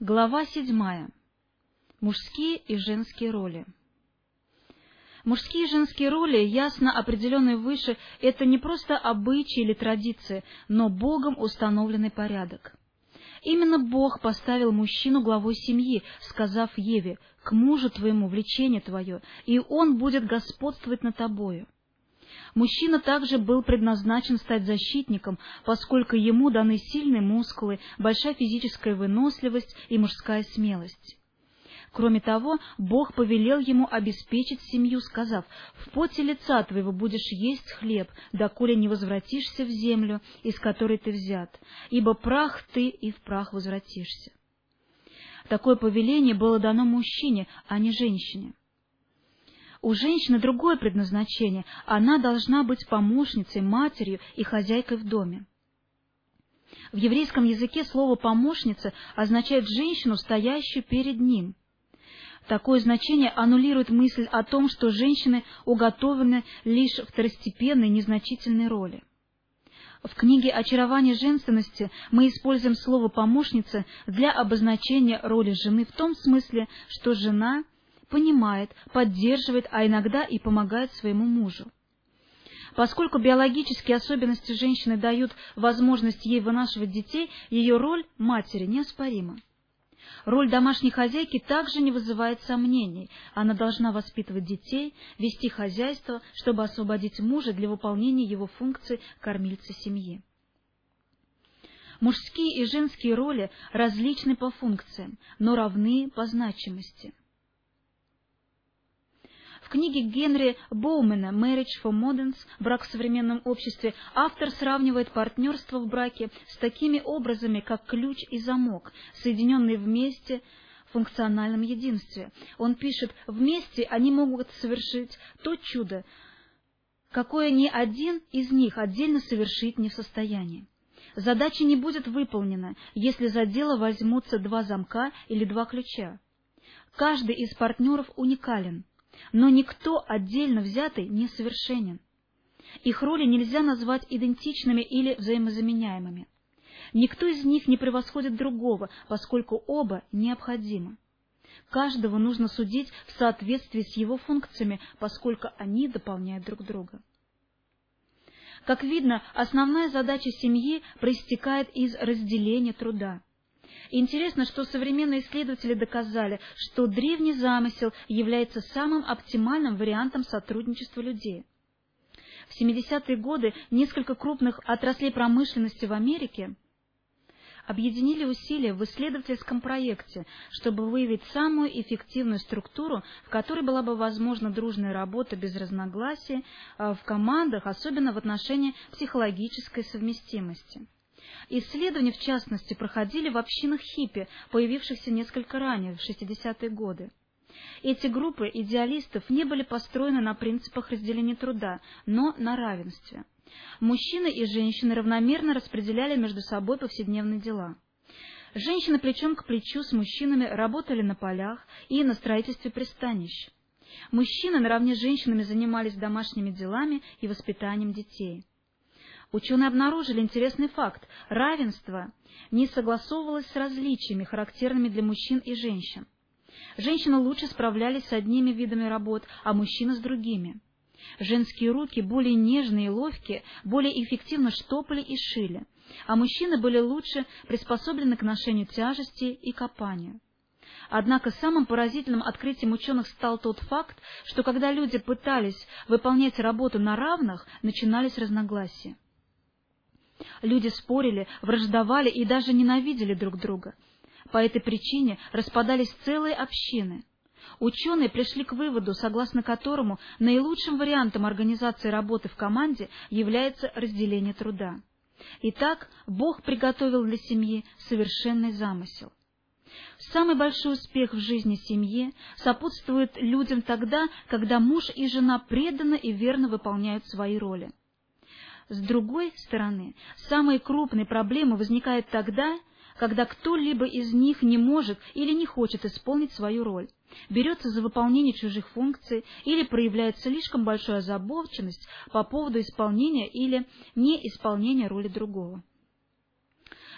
Глава седьмая. Мужские и женские роли. Мужские и женские роли, ясно определенные выше, это не просто обычаи или традиции, но Богом установленный порядок. Именно Бог поставил мужчину главой семьи, сказав Еве, «К мужу твоему влечение твое, и он будет господствовать над тобою». Мужчина также был предназначен стать защитником, поскольку ему даны сильные мускулы, большая физическая выносливость и мужская смелость. Кроме того, Бог повелел ему обеспечить семью, сказав, «В поте лица твоего будешь есть хлеб, доколе не возвратишься в землю, из которой ты взят, ибо прах ты и в прах возвратишься». Такое повеление было дано мужчине, а не женщине. У женщины другое предназначение. Она должна быть помощницей, матерью и хозяйкой в доме. В еврейском языке слово «помощница» означает женщину, стоящую перед ним. Такое значение аннулирует мысль о том, что женщины уготованы лишь второстепенной, незначительной роли. В книге «Очарование женственности» мы используем слово «помощница» для обозначения роли жены в том смысле, что жена — понимает, поддерживает, а иногда и помогает своему мужу. Поскольку биологические особенности женщины дают возможность ей вынашивать детей, ее роль матери неоспорима. Роль домашней хозяйки также не вызывает сомнений. Она должна воспитывать детей, вести хозяйство, чтобы освободить мужа для выполнения его функций кормильца семьи. Мужские и женские роли различны по функциям, но равны по значимости. В книге Генри Боумена «Marriage for Moderns. Брак в современном обществе» автор сравнивает партнерство в браке с такими образами, как ключ и замок, соединенные вместе в функциональном единстве. Он пишет, вместе они могут совершить то чудо, какое ни один из них отдельно совершить не в состоянии. Задача не будет выполнена, если за дело возьмутся два замка или два ключа. Каждый из партнеров уникален, но никто отдельно взятый не совершенен. Их роли нельзя назвать идентичными или взаимозаменяемыми. Никто из них не превосходит другого, поскольку оба необходимы. Каждого нужно судить в соответствии с его функциями, поскольку они дополняют друг друга. Как видно, основная задача семьи проистекает из разделения труда. Интересно, что современные исследователи доказали, что древний замысел является самым оптимальным вариантом сотрудничества людей. В 70-е годы несколько крупных отраслей промышленности в Америке объединили усилия в исследовательском проекте, чтобы выявить самую эффективную структуру, в которой была бы возможна дружная работа без разногласий а, в командах, особенно в отношении психологической совместимости. Исследования, в частности, проходили в общинах хиппи, появившихся несколько ранее, в 60-е годы. Эти группы идеалистов не были построены на принципах разделения труда, но на равенстве. Мужчины и женщины равномерно распределяли между собой повседневные дела. Женщины плечом к плечу с мужчинами работали на полях и на строительстве пристанищ. Мужчины наравне с женщинами занимались домашними делами и воспитанием детей. Ученые обнаружили интересный факт. Равенство не согласовывалось с различиями, характерными для мужчин и женщин. Женщины лучше справлялись с одними видами работ, а мужчины с другими. Женские руки, более нежные и ловкие, более эффективно штопали и шили, а мужчины были лучше приспособлены к ношению тяжести и копанию. Однако самым поразительным открытием ученых стал тот факт, что когда люди пытались выполнять работу на равных, начинались разногласия. Люди спорили, враждовали и даже ненавидели друг друга. По этой причине распадались целые общины. Ученые пришли к выводу, согласно которому наилучшим вариантом организации работы в команде является разделение труда. Итак, Бог приготовил для семьи совершенный замысел. Самый большой успех в жизни семьи сопутствует людям тогда, когда муж и жена преданно и верно выполняют свои роли. С другой стороны, самые крупные проблемы возникают тогда, когда кто-либо из них не может или не хочет исполнить свою роль, берется за выполнение чужих функций или проявляет слишком большую озабоченность по поводу исполнения или неисполнения роли другого.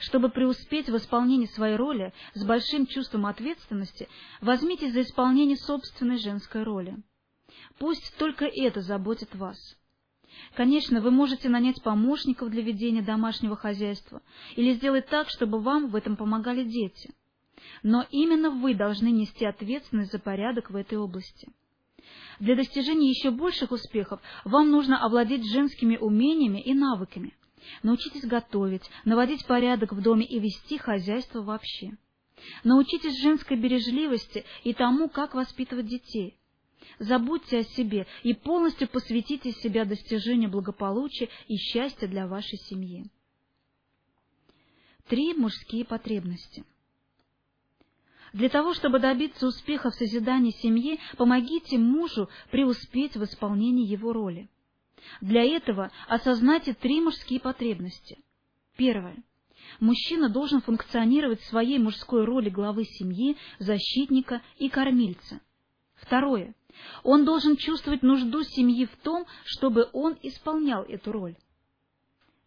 Чтобы преуспеть в исполнении своей роли с большим чувством ответственности, возьмитесь за исполнение собственной женской роли. Пусть только это заботит вас. Конечно, вы можете нанять помощников для ведения домашнего хозяйства или сделать так, чтобы вам в этом помогали дети. Но именно вы должны нести ответственность за порядок в этой области. Для достижения еще больших успехов вам нужно овладеть женскими умениями и навыками. Научитесь готовить, наводить порядок в доме и вести хозяйство вообще. Научитесь женской бережливости и тому, как воспитывать детей. Забудьте о себе и полностью посвятите себя достижению благополучия и счастья для вашей семьи. Три мужские потребности. Для того, чтобы добиться успеха в созидании семьи, помогите мужу преуспеть в исполнении его роли. Для этого осознайте три мужские потребности. Первое. Мужчина должен функционировать в своей мужской роли главы семьи, защитника и кормильца. Второе. Он должен чувствовать нужду семьи в том, чтобы он исполнял эту роль.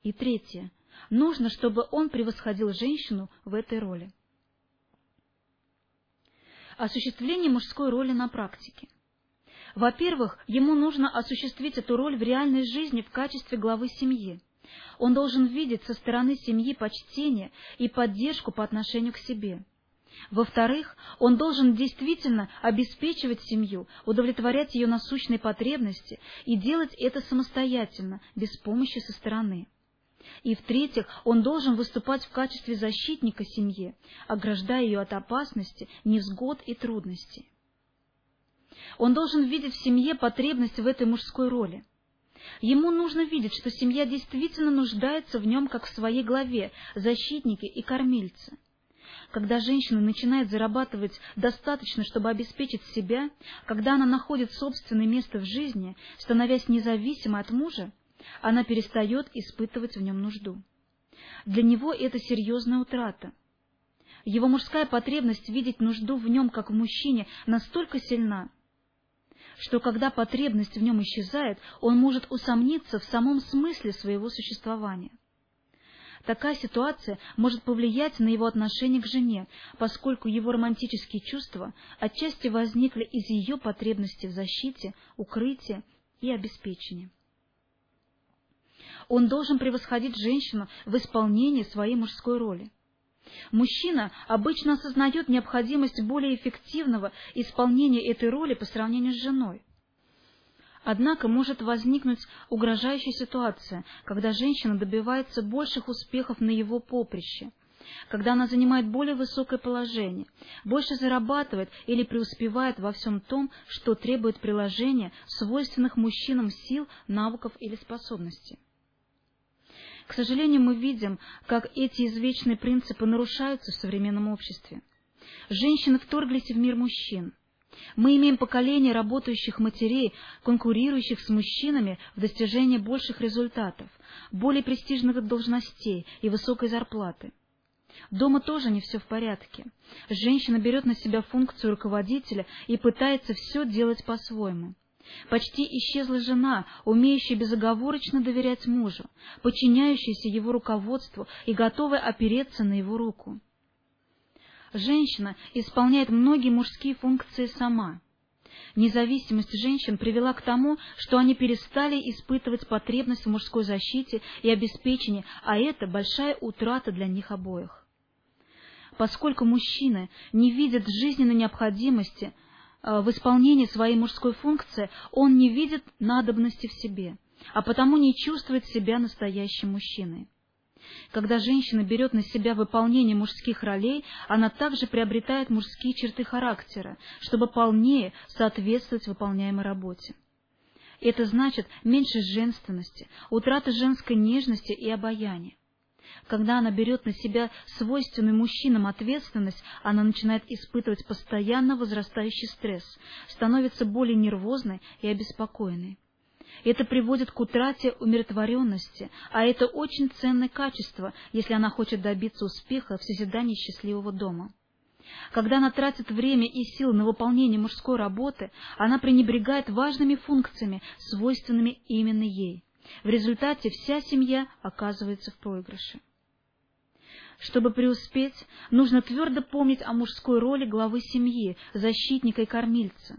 И третье. Нужно, чтобы он превосходил женщину в этой роли. Осуществление мужской роли на практике. Во-первых, ему нужно осуществить эту роль в реальной жизни в качестве главы семьи. Он должен видеть со стороны семьи почтение и поддержку по отношению к себе. Во-вторых, он должен действительно обеспечивать семью, удовлетворять ее насущные потребности и делать это самостоятельно, без помощи со стороны. И в-третьих, он должен выступать в качестве защитника семьи, ограждая ее от опасности, невзгод и трудностей. Он должен видеть в семье потребность в этой мужской роли. Ему нужно видеть, что семья действительно нуждается в нем как в своей главе, защитнике и кормильце. Когда женщина начинает зарабатывать достаточно, чтобы обеспечить себя, когда она находит собственное место в жизни, становясь независимой от мужа, она перестает испытывать в нем нужду. Для него это серьезная утрата. Его мужская потребность видеть нужду в нем, как в мужчине, настолько сильна, что когда потребность в нем исчезает, он может усомниться в самом смысле своего существования. Такая ситуация может повлиять на его отношение к жене, поскольку его романтические чувства отчасти возникли из ее потребности в защите, укрытии и обеспечении. Он должен превосходить женщину в исполнении своей мужской роли. Мужчина обычно осознает необходимость более эффективного исполнения этой роли по сравнению с женой. Однако может возникнуть угрожающая ситуация, когда женщина добивается больших успехов на его поприще, когда она занимает более высокое положение, больше зарабатывает или преуспевает во всем том, что требует приложения свойственных мужчинам сил, навыков или способностей. К сожалению, мы видим, как эти извечные принципы нарушаются в современном обществе. Женщины вторглись в мир мужчин. Мы имеем поколение работающих матерей, конкурирующих с мужчинами в достижении больших результатов, более престижных должностей и высокой зарплаты. Дома тоже не все в порядке. Женщина берет на себя функцию руководителя и пытается все делать по-своему. Почти исчезла жена, умеющая безоговорочно доверять мужу, подчиняющаяся его руководству и готовая опереться на его руку. Женщина исполняет многие мужские функции сама. Независимость женщин привела к тому, что они перестали испытывать потребность в мужской защите и обеспечении, а это большая утрата для них обоих. Поскольку мужчины не видят жизненной необходимости э, в исполнении своей мужской функции, он не видит надобности в себе, а потому не чувствует себя настоящим мужчиной. Когда женщина берет на себя выполнение мужских ролей, она также приобретает мужские черты характера, чтобы полнее соответствовать выполняемой работе. Это значит меньше женственности, утрата женской нежности и обаяния. Когда она берет на себя свойственную мужчинам ответственность, она начинает испытывать постоянно возрастающий стресс, становится более нервозной и обеспокоенной. Это приводит к утрате умиротворенности, а это очень ценное качество, если она хочет добиться успеха в созидании счастливого дома. Когда она тратит время и силы на выполнение мужской работы, она пренебрегает важными функциями, свойственными именно ей. В результате вся семья оказывается в проигрыше. Чтобы преуспеть, нужно твердо помнить о мужской роли главы семьи, защитника и кормильца.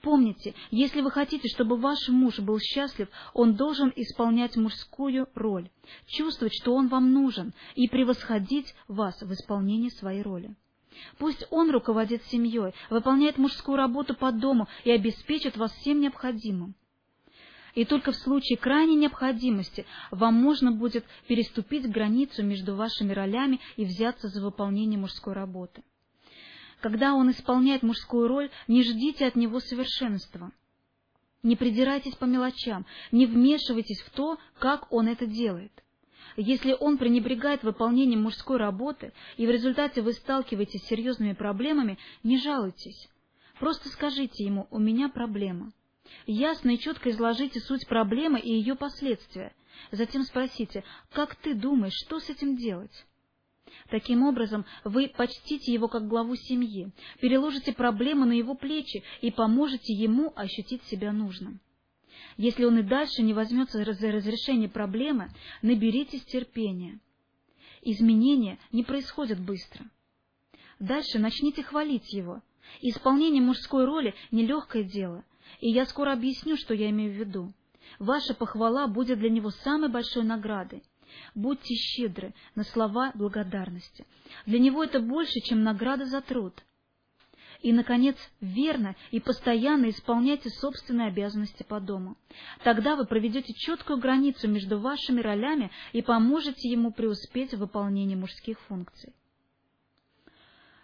Помните, если вы хотите, чтобы ваш муж был счастлив, он должен исполнять мужскую роль, чувствовать, что он вам нужен, и превосходить вас в исполнении своей роли. Пусть он руководит семьей, выполняет мужскую работу по дому и обеспечит вас всем необходимым. И только в случае крайней необходимости вам можно будет переступить границу между вашими ролями и взяться за выполнение мужской работы. Когда он исполняет мужскую роль, не ждите от него совершенства. Не придирайтесь по мелочам, не вмешивайтесь в то, как он это делает. Если он пренебрегает выполнением мужской работы, и в результате вы сталкиваетесь с серьезными проблемами, не жалуйтесь. Просто скажите ему «у меня проблема». Ясно и четко изложите суть проблемы и ее последствия. Затем спросите «как ты думаешь, что с этим делать?» Таким образом, вы почтите его как главу семьи, переложите проблемы на его плечи и поможете ему ощутить себя нужным. Если он и дальше не возьмется за разрешение проблемы, наберитесь терпения. Изменения не происходят быстро. Дальше начните хвалить его. Исполнение мужской роли – нелегкое дело, и я скоро объясню, что я имею в виду. Ваша похвала будет для него самой большой наградой. Будьте щедры на слова благодарности. Для него это больше, чем награда за труд. И, наконец, верно и постоянно исполняйте собственные обязанности по дому. Тогда вы проведете четкую границу между вашими ролями и поможете ему преуспеть в выполнении мужских функций.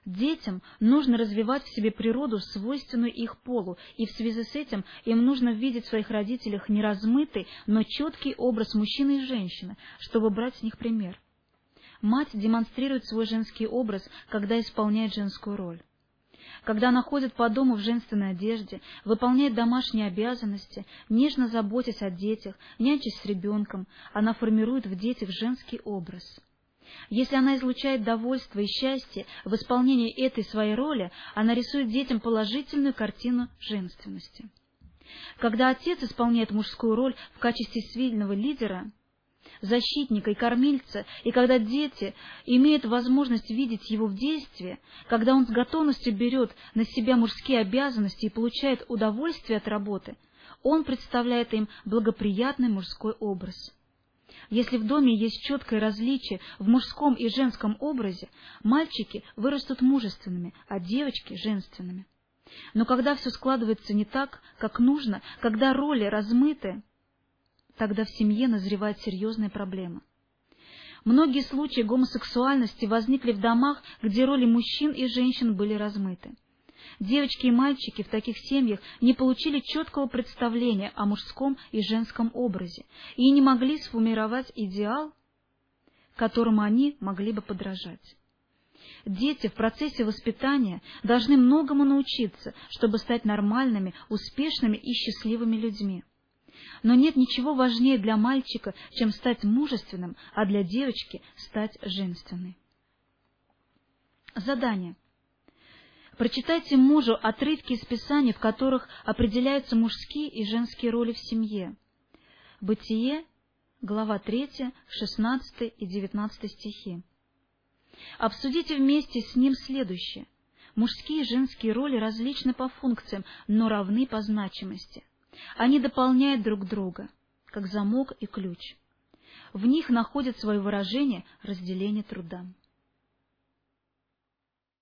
Детям нужно развивать в себе природу, свойственную их полу, и в связи с этим им нужно видеть в своих родителях не размытый, но четкий образ мужчины и женщины, чтобы брать с них пример. Мать демонстрирует свой женский образ, когда исполняет женскую роль. Когда она ходит по дому в женственной одежде, выполняет домашние обязанности, нежно заботясь о детях, нянчась с ребенком, она формирует в детях женский образ – если она излучает довольство и счастье в исполнении этой своей роли, она рисует детям положительную картину женственности. Когда отец исполняет мужскую роль в качестве сильного лидера, защитника и кормильца, и когда дети имеют возможность видеть его в действии, когда он с готовностью берет на себя мужские обязанности и получает удовольствие от работы, он представляет им благоприятный мужской образ. Если в доме есть четкое различие в мужском и женском образе, мальчики вырастут мужественными, а девочки – женственными. Но когда все складывается не так, как нужно, когда роли размыты, тогда в семье назревает серьезная проблема. Многие случаи гомосексуальности возникли в домах, где роли мужчин и женщин были размыты. Девочки и мальчики в таких семьях не получили четкого представления о мужском и женском образе и не могли сформировать идеал, которому они могли бы подражать. Дети в процессе воспитания должны многому научиться, чтобы стать нормальными, успешными и счастливыми людьми. Но нет ничего важнее для мальчика, чем стать мужественным, а для девочки стать женственной. Задание. Прочитайте мужу отрывки из Писаний, в которых определяются мужские и женские роли в семье. Бытие, глава 3, 16 и 19 стихи. Обсудите вместе с ним следующее. Мужские и женские роли различны по функциям, но равны по значимости. Они дополняют друг друга, как замок и ключ. В них находит свое выражение разделение труда.